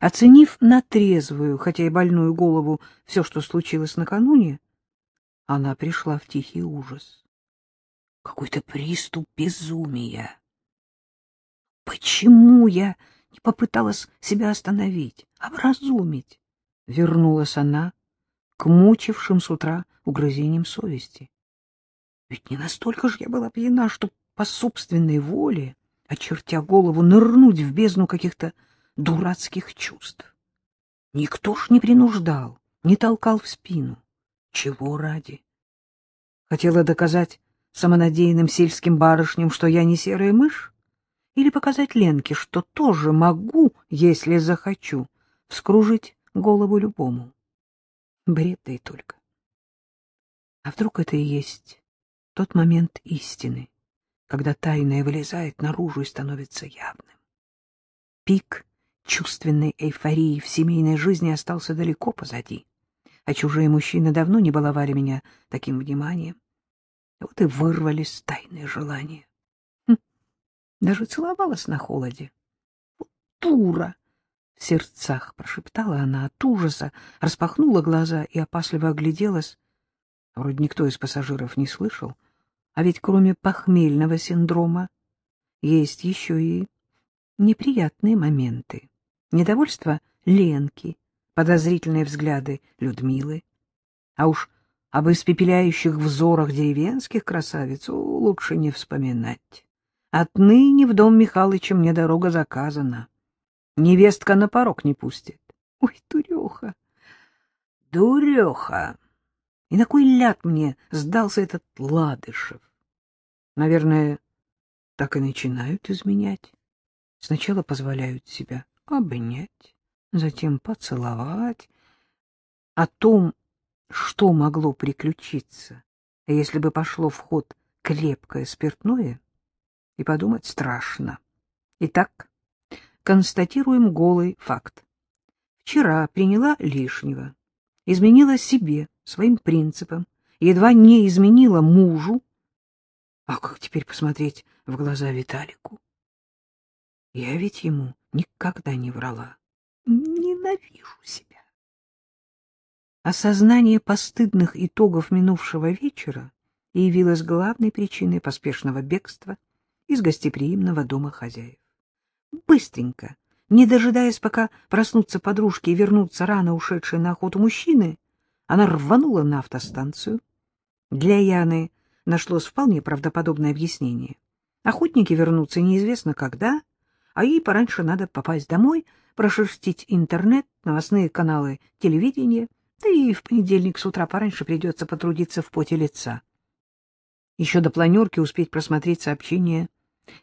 Оценив на трезвую, хотя и больную голову, все, что случилось накануне, она пришла в тихий ужас. Какой-то приступ безумия. Почему я не попыталась себя остановить, образумить? Вернулась она к мучившим с утра угрызениям совести. Ведь не настолько же я была пьяна, что по собственной воле, очертя голову, нырнуть в бездну каких-то дурацких чувств. Никто ж не принуждал, не толкал в спину. Чего ради? Хотела доказать самонадеянным сельским барышням, что я не серая мышь? Или показать Ленке, что тоже могу, если захочу, вскружить голову любому? Бред да и только. А вдруг это и есть тот момент истины, когда тайное вылезает наружу и становится явным? Пик чувственной эйфории в семейной жизни остался далеко позади, а чужие мужчины давно не баловали меня таким вниманием. Вот и вырвались тайные желания. Хм, даже целовалась на холоде. Вот дура! В сердцах прошептала она от ужаса, распахнула глаза и опасливо огляделась. Вроде никто из пассажиров не слышал, а ведь кроме похмельного синдрома есть еще и неприятные моменты. Недовольство Ленки, подозрительные взгляды Людмилы. А уж об испепеляющих взорах деревенских красавиц лучше не вспоминать. Отныне в дом Михалыча мне дорога заказана. Невестка на порог не пустит. Ой, дуреха! Дуреха! И на кой ляд мне сдался этот Ладышев? Наверное, так и начинают изменять. Сначала позволяют себя обнять, затем поцеловать. О том, что могло приключиться, если бы пошло в ход крепкое спиртное, и подумать страшно. Итак, констатируем голый факт. Вчера приняла лишнего, изменила себе, своим принципам, едва не изменила мужу. А как теперь посмотреть в глаза Виталику? Я ведь ему никогда не врала. Ненавижу себя. Осознание постыдных итогов минувшего вечера явилось главной причиной поспешного бегства из гостеприимного дома хозяев. Быстренько, не дожидаясь, пока проснутся подружки и вернутся рано ушедшие на охоту мужчины, она рванула на автостанцию. Для Яны нашлось вполне правдоподобное объяснение. Охотники вернутся неизвестно когда, а ей пораньше надо попасть домой, прошерстить интернет, новостные каналы телевидения, да и в понедельник с утра пораньше придется потрудиться в поте лица. Еще до планерки успеть просмотреть сообщения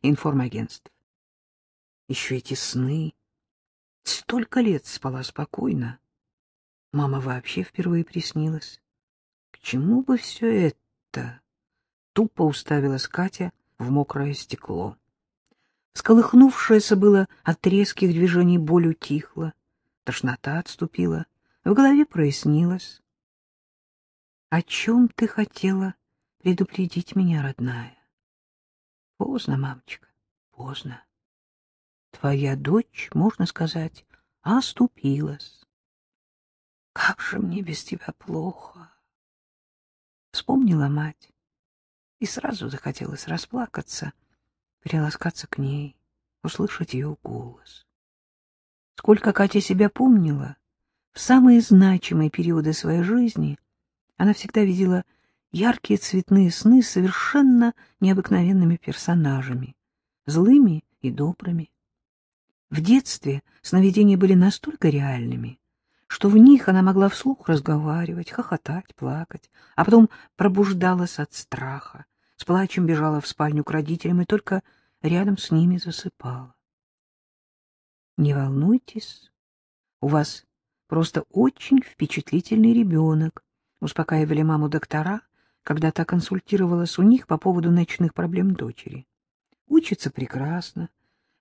информагентств. Еще эти сны. Столько лет спала спокойно. Мама вообще впервые приснилась. К чему бы все это? Тупо уставилась Катя в мокрое стекло. Сколыхнувшееся было от резких движений боль утихла, тошнота отступила, в голове прояснилось. — О чем ты хотела предупредить меня, родная? — Поздно, мамочка, поздно. Твоя дочь, можно сказать, оступилась. Как же мне без тебя плохо! Вспомнила мать, и сразу захотелось расплакаться — приласкаться к ней, услышать ее голос. Сколько Катя себя помнила, в самые значимые периоды своей жизни она всегда видела яркие цветные сны с совершенно необыкновенными персонажами, злыми и добрыми. В детстве сновидения были настолько реальными, что в них она могла вслух разговаривать, хохотать, плакать, а потом пробуждалась от страха, с плачем бежала в спальню к родителям и только рядом с ними засыпала. Не волнуйтесь, у вас просто очень впечатлительный ребенок, успокаивали маму доктора, когда та консультировалась у них по поводу ночных проблем дочери. Учится прекрасно,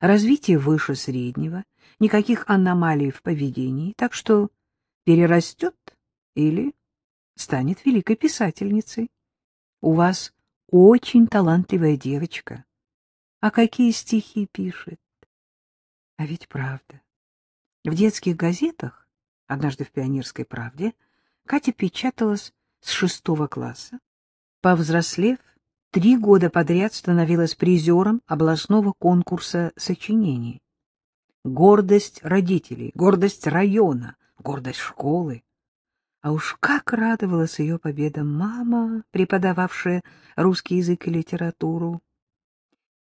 развитие выше среднего, никаких аномалий в поведении, так что перерастет или станет великой писательницей. У вас очень талантливая девочка. А какие стихи пишет? А ведь правда. В детских газетах, однажды в «Пионерской правде», Катя печаталась с шестого класса. Повзрослев, три года подряд становилась призером областного конкурса сочинений. Гордость родителей, гордость района, гордость школы. А уж как радовалась ее победам мама, преподававшая русский язык и литературу.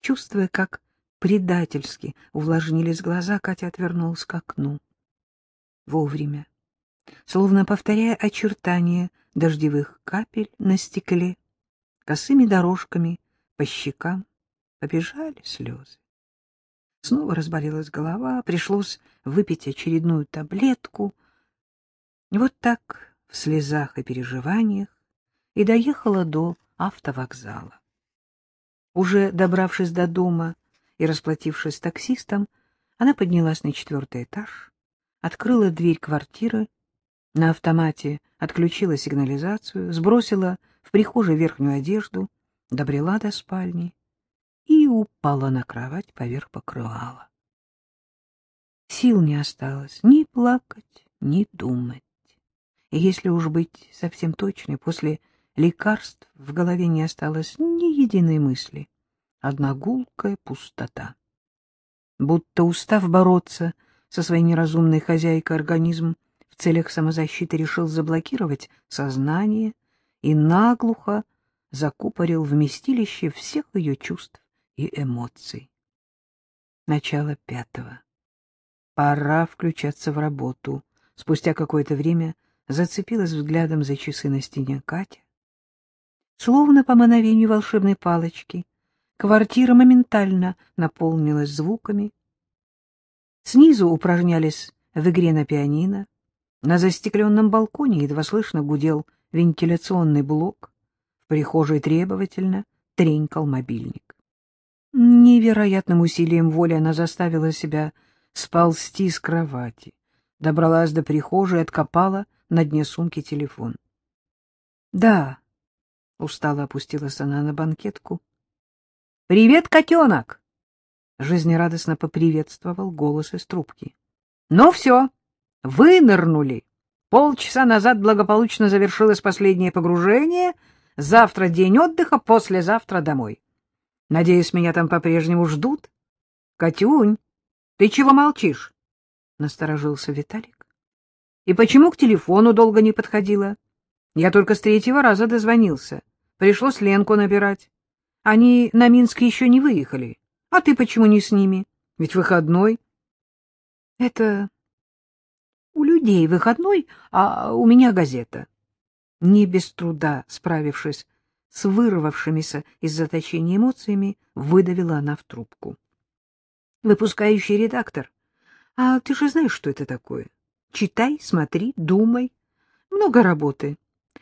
Чувствуя, как предательски увлажнились глаза, Катя отвернулась к окну. Вовремя, словно повторяя очертания дождевых капель на стекле, косыми дорожками по щекам побежали слезы. Снова разболелась голова, пришлось выпить очередную таблетку. Вот так, в слезах и переживаниях, и доехала до автовокзала. Уже добравшись до дома и расплатившись с таксистом, она поднялась на четвертый этаж, открыла дверь квартиры, на автомате отключила сигнализацию, сбросила в прихожей верхнюю одежду, добрела до спальни и упала на кровать поверх покрывала. Сил не осталось ни плакать, ни думать. И если уж быть совсем точной, после лекарств в голове не осталось ни единой мысли. Одна гулкая пустота. Будто устав бороться со своей неразумной хозяйкой организм в целях самозащиты решил заблокировать сознание и наглухо закупорил вместилище всех ее чувств и эмоций. Начало пятого. Пора включаться в работу. Спустя какое-то время зацепилась взглядом за часы на стене Катя. Словно по мановению волшебной палочки, квартира моментально наполнилась звуками. Снизу упражнялись в игре на пианино. На застекленном балконе едва слышно гудел вентиляционный блок. В прихожей требовательно тренькал мобильник. Невероятным усилием воли она заставила себя сползти с кровати, добралась до прихожей и откопала на дне сумки телефон. — Да, — устало опустилась она на банкетку. — Привет, котенок! — жизнерадостно поприветствовал голос из трубки. — Ну все, вынырнули. Полчаса назад благополучно завершилось последнее погружение. Завтра день отдыха, послезавтра домой. Надеюсь, меня там по-прежнему ждут? — Катюнь, ты чего молчишь? — насторожился Виталик. — И почему к телефону долго не подходила? Я только с третьего раза дозвонился. Пришлось Ленку набирать. Они на Минск еще не выехали. А ты почему не с ними? Ведь выходной. — Это у людей выходной, а у меня газета. Не без труда справившись с вырвавшимися из заточения эмоциями, выдавила она в трубку. Выпускающий редактор. А ты же знаешь, что это такое? Читай, смотри, думай. Много работы.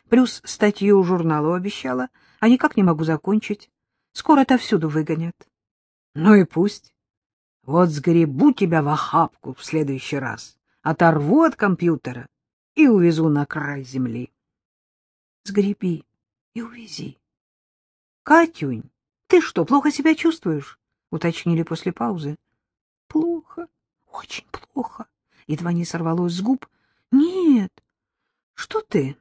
Плюс статью журналу обещала, а никак не могу закончить. Скоро отовсюду выгонят. Ну и пусть. Вот сгребу тебя в охапку в следующий раз, оторву от компьютера и увезу на край земли. Сгреби и увези. — Катюнь, ты что, плохо себя чувствуешь? — уточнили после паузы. — Плохо, очень плохо. Едва не сорвалось с губ. — Нет. — Что ты? —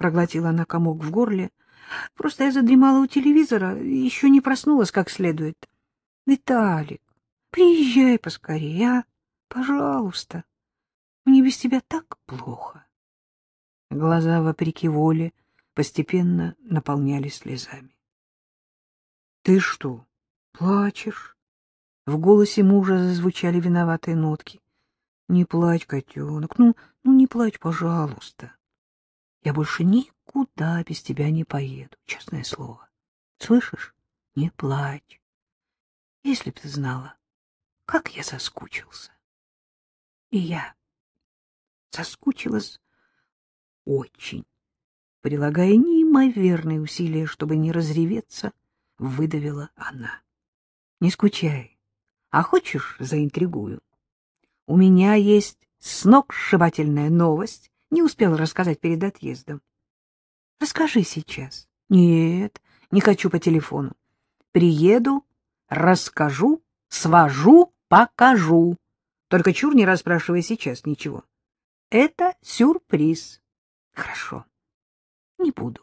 проглотила она комок в горле. — Просто я задремала у телевизора, еще не проснулась как следует. — Виталик, приезжай поскорее, а? Пожалуйста. Мне без тебя так плохо. Глаза, вопреки воле, постепенно наполнялись слезами. — Ты что, плачешь? В голосе мужа зазвучали виноватые нотки. — Не плачь, котенок, ну, ну не плачь, пожалуйста. Я больше никуда без тебя не поеду, честное слово. Слышишь? Не плачь. Если б ты знала, как я соскучился. И я соскучилась очень, прилагая неимоверные усилия, чтобы не разреветься, выдавила она. — Не скучай. А хочешь, заинтригую? У меня есть сногсшибательная новость. Не успел рассказать перед отъездом. — Расскажи сейчас. — Нет, не хочу по телефону. Приеду, расскажу, свожу, покажу. Только чур не расспрашивай сейчас ничего. Это сюрприз. Хорошо. Не буду.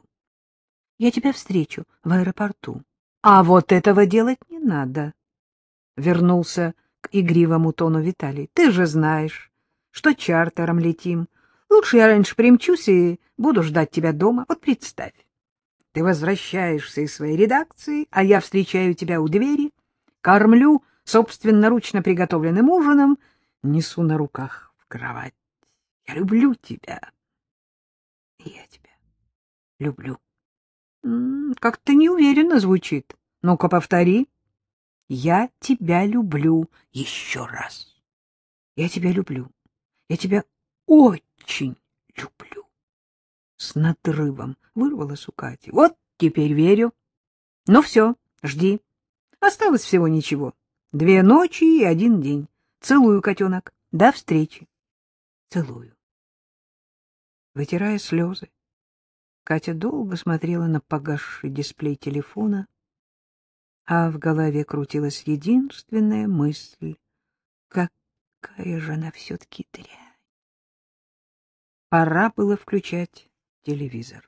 Я тебя встречу в аэропорту. А вот этого делать не надо. Вернулся к игривому тону Виталий. Ты же знаешь, что чартером летим. Лучше я раньше примчусь и буду ждать тебя дома. Вот представь. Ты возвращаешься из своей редакции, а я встречаю тебя у двери, кормлю собственноручно приготовленным ужином, несу на руках в кровать. Я люблю тебя. Я тебя люблю. Как-то неуверенно звучит. Ну-ка, повтори. Я тебя люблю еще раз. Я тебя люблю. Я тебя очень люблю. С надрывом вырвалась у Кати. Вот теперь верю. Ну все, жди. Осталось всего ничего. Две ночи и один день. Целую, котенок. До встречи. Целую. Вытирая слезы, Катя долго смотрела на погасший дисплей телефона, а в голове крутилась единственная мысль — какая же она все-таки дрянь. Пора было включать телевизор.